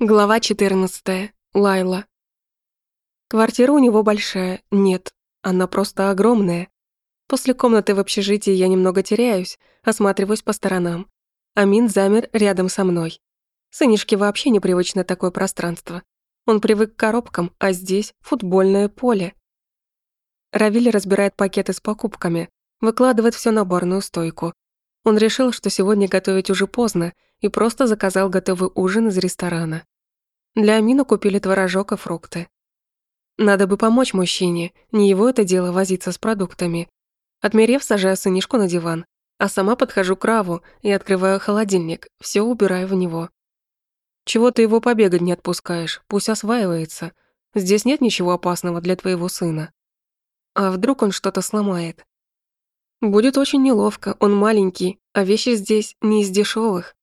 Глава 14. Лайла. Квартира у него большая. Нет, она просто огромная. После комнаты в общежитии я немного теряюсь, осматриваюсь по сторонам. Амин замер рядом со мной. Сынишке вообще непривычно такое пространство. Он привык к коробкам, а здесь футбольное поле. Равиль разбирает пакеты с покупками, выкладывает все на барную стойку. Он решил, что сегодня готовить уже поздно, и просто заказал готовый ужин из ресторана. Для Амина купили творожок и фрукты. Надо бы помочь мужчине, не его это дело возиться с продуктами. Отмерев, сажаю сынишку на диван, а сама подхожу к Раву и открываю холодильник, все убираю в него. Чего ты его побегать не отпускаешь, пусть осваивается. Здесь нет ничего опасного для твоего сына. А вдруг он что-то сломает? Будет очень неловко, он маленький, а вещи здесь не из дешевых.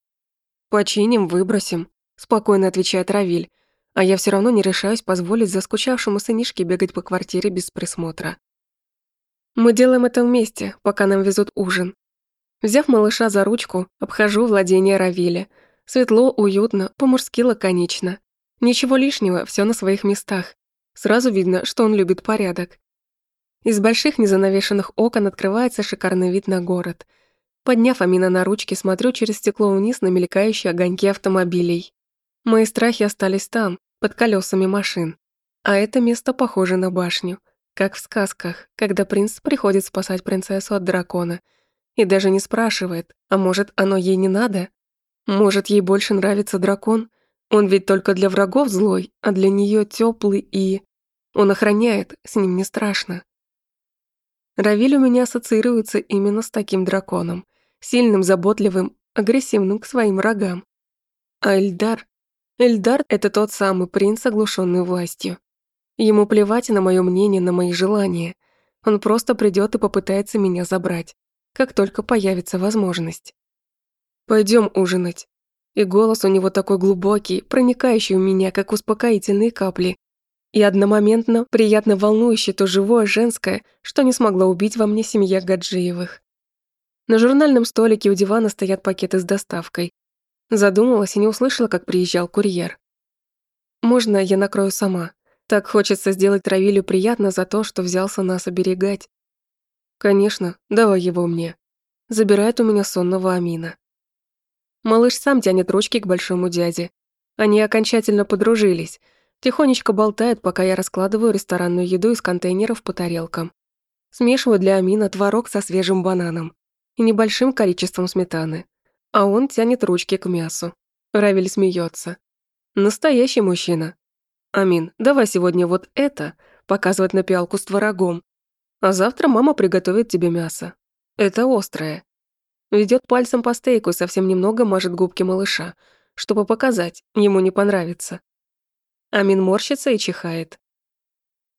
Починим, выбросим, спокойно отвечает Равиль, а я все равно не решаюсь позволить заскучавшему сынишке бегать по квартире без присмотра. Мы делаем это вместе, пока нам везут ужин. Взяв малыша за ручку, обхожу владение Равиля. Светло, уютно, по-мужски лаконично. Ничего лишнего, все на своих местах. Сразу видно, что он любит порядок. Из больших незанавешенных окон открывается шикарный вид на город – Подняв Амина на ручки, смотрю через стекло вниз на мелькающие огоньки автомобилей. Мои страхи остались там, под колесами машин. А это место похоже на башню, как в сказках, когда принц приходит спасать принцессу от дракона. И даже не спрашивает, а может, оно ей не надо? Может, ей больше нравится дракон? Он ведь только для врагов злой, а для нее теплый и... Он охраняет, с ним не страшно. Равиль у меня ассоциируется именно с таким драконом сильным, заботливым, агрессивным к своим врагам. А Эльдар? Эльдар — это тот самый принц, оглушенный властью. Ему плевать на мое мнение, на мои желания. Он просто придет и попытается меня забрать, как только появится возможность. Пойдем ужинать. И голос у него такой глубокий, проникающий в меня, как успокоительные капли, и одномоментно приятно волнующее то живое женское, что не смогла убить во мне семья Гаджиевых. На журнальном столике у дивана стоят пакеты с доставкой. Задумалась и не услышала, как приезжал курьер. «Можно я накрою сама? Так хочется сделать Равилю приятно за то, что взялся нас оберегать». «Конечно, давай его мне». Забирает у меня сонного Амина. Малыш сам тянет ручки к большому дяде. Они окончательно подружились. Тихонечко болтают, пока я раскладываю ресторанную еду из контейнеров по тарелкам. Смешиваю для Амина творог со свежим бананом и небольшим количеством сметаны. А он тянет ручки к мясу. Равель смеется. Настоящий мужчина. Амин, давай сегодня вот это, показывать на пиалку с творогом. А завтра мама приготовит тебе мясо. Это острое. Ведет пальцем по стейку и совсем немного мажет губки малыша, чтобы показать, ему не понравится. Амин морщится и чихает.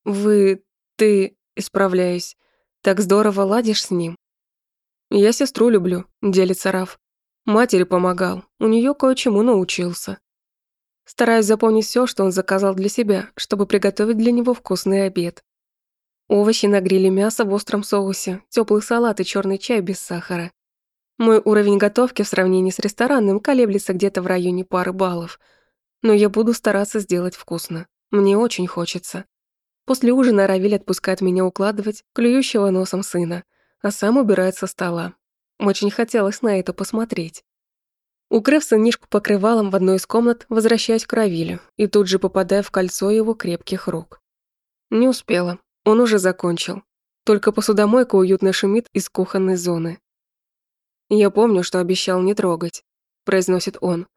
«Вы... ты...» — исправляюсь. «Так здорово ладишь с ним. «Я сестру люблю», — делится Раф. Матери помогал, у нее кое-чему научился. Стараюсь запомнить все, что он заказал для себя, чтобы приготовить для него вкусный обед. Овощи на гриле, мясо в остром соусе, теплый салат и черный чай без сахара. Мой уровень готовки в сравнении с ресторанным колеблется где-то в районе пары баллов. Но я буду стараться сделать вкусно. Мне очень хочется. После ужина Равиль отпускает меня укладывать клюющего носом сына — а сам убирает со стола. Очень хотелось на это посмотреть. Укрыв сынишку покрывалом в одной из комнат, возвращаюсь к Равилю и тут же попадаю в кольцо его крепких рук. Не успела, он уже закончил. Только посудомойка уютно шумит из кухонной зоны. «Я помню, что обещал не трогать», — произносит он.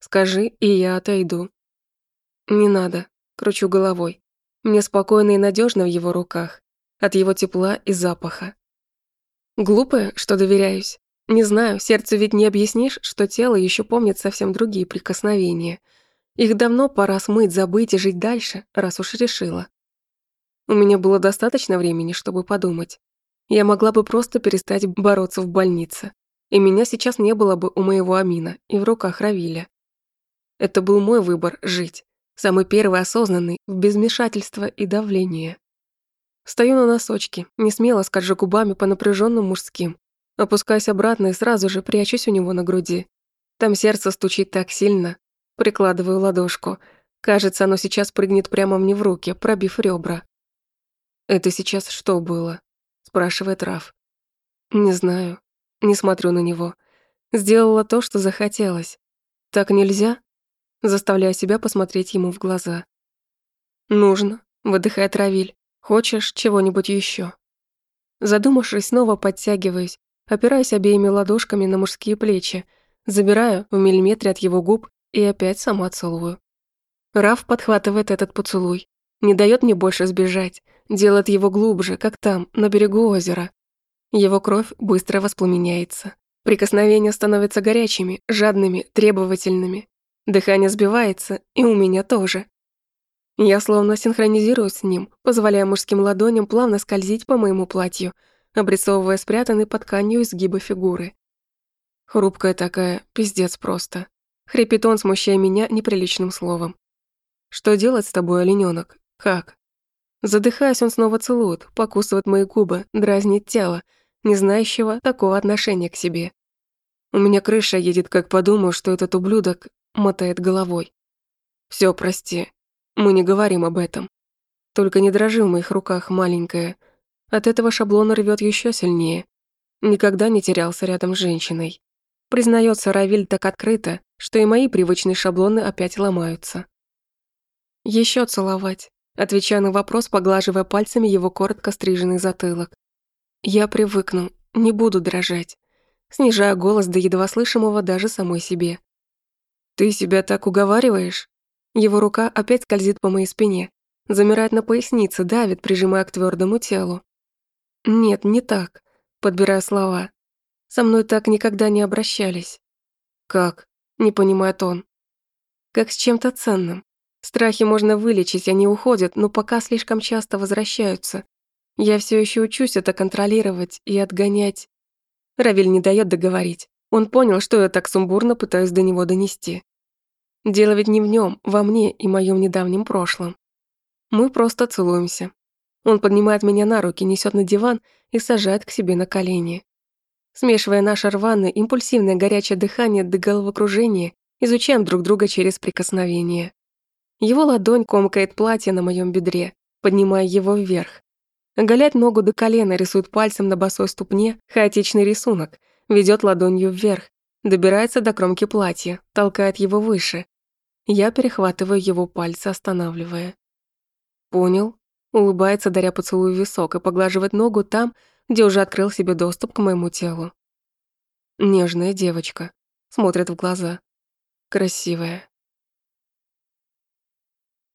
«Скажи, и я отойду». «Не надо», — кручу головой. Мне спокойно и надежно в его руках, от его тепла и запаха. Глупая, что доверяюсь. Не знаю, сердцу ведь не объяснишь, что тело еще помнит совсем другие прикосновения. Их давно пора смыть, забыть и жить дальше, раз уж решила. У меня было достаточно времени, чтобы подумать. Я могла бы просто перестать бороться в больнице. И меня сейчас не было бы у моего Амина и в руках Равиля. Это был мой выбор – жить. Самый первый осознанный, в безмешательство и давление. Стою на носочки, не смело скажу губами по напряженным мужским. Опускаюсь обратно и сразу же прячусь у него на груди. Там сердце стучит так сильно. Прикладываю ладошку. Кажется, оно сейчас прыгнет прямо мне в руки, пробив ребра. «Это сейчас что было?» – спрашивает Раф. «Не знаю. Не смотрю на него. Сделала то, что захотелось. Так нельзя?» Заставляю себя посмотреть ему в глаза. «Нужно», – выдыхает Равиль. «Хочешь чего-нибудь еще? Задумавшись, снова подтягиваюсь, опираюсь обеими ладошками на мужские плечи, забираю в миллиметре от его губ и опять сама целую. Раф подхватывает этот поцелуй, не дает мне больше сбежать, делает его глубже, как там, на берегу озера. Его кровь быстро воспламеняется. Прикосновения становятся горячими, жадными, требовательными. Дыхание сбивается, и у меня тоже. Я словно синхронизируюсь с ним, позволяя мужским ладоням плавно скользить по моему платью, обрисовывая спрятанный под тканью изгибы фигуры. Хрупкая такая, пиздец просто. Хрипит он, смущая меня неприличным словом. «Что делать с тобой, оленёнок? Как?» Задыхаясь, он снова целует, покусывает мои губы, дразнит тело, не знающего такого отношения к себе. У меня крыша едет, как подумаю, что этот ублюдок мотает головой. Все, прости, мы не говорим об этом. Только не дрожи в моих руках, маленькая. От этого шаблона рвет еще сильнее. Никогда не терялся рядом с женщиной. Признается Равиль так открыто, что и мои привычные шаблоны опять ломаются. Еще целовать, отвечая на вопрос, поглаживая пальцами его коротко стриженный затылок. Я привыкну, не буду дрожать, снижая голос до едва слышимого даже самой себе. «Ты себя так уговариваешь?» Его рука опять скользит по моей спине, замирает на пояснице, давит, прижимая к твердому телу. «Нет, не так», — подбирая слова. «Со мной так никогда не обращались». «Как?» — не понимает он. «Как с чем-то ценным. Страхи можно вылечить, они уходят, но пока слишком часто возвращаются. Я все еще учусь это контролировать и отгонять». Равиль не дает договорить. Он понял, что я так сумбурно пытаюсь до него донести. Дело ведь не в нем, во мне и моем недавнем прошлом. Мы просто целуемся. Он поднимает меня на руки, несет на диван и сажает к себе на колени. Смешивая наше рваное, импульсивное горячее дыхание до головокружения, изучаем друг друга через прикосновение. Его ладонь комкает платье на моем бедре, поднимая его вверх. Оголяет ногу до колена, рисует пальцем на босой ступне хаотичный рисунок, ведет ладонью вверх, добирается до кромки платья, толкает его выше, я перехватываю его пальцы, останавливая. «Понял?» Улыбается, даря поцелуй висок и поглаживает ногу там, где уже открыл себе доступ к моему телу. Нежная девочка. Смотрит в глаза. Красивая.